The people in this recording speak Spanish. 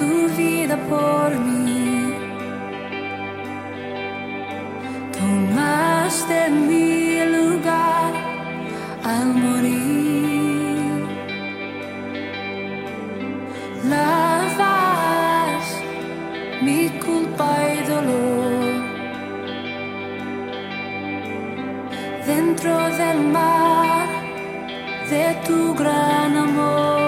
tu vida por mí. Tomaste mi lugar al morir. Lavas mi culpa y dolor. Dentro del mar de tu gran amor.